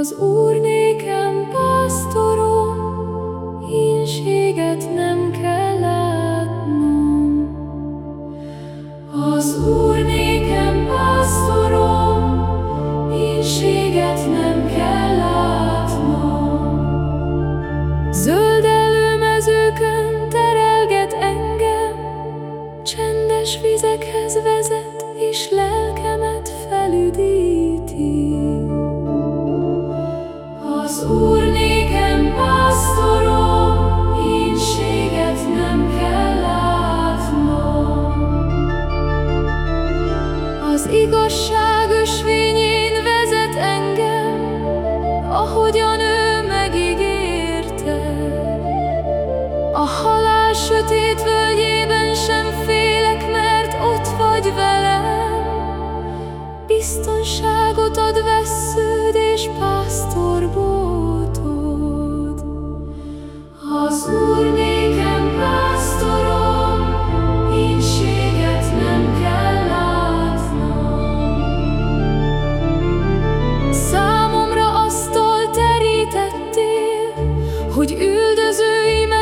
Az Úr nékem pásztorom, Hínséget nem kell látnom. Az Úr nékem pásztorom, Hínséget nem kell látnom. Zöld előmezőkön terelget engem, Csendes vizekhez vezet, és lelkemet felüdíti. Az Úr nékem pásztorom, nem kell látnom. Az igazság ösvényén vezet engem, ahogyan ő megígérte. A halál sötét völgyében sem félek, mert ott vagy velem. Biztonságot ad vessződ és pásztorból. üldözőimen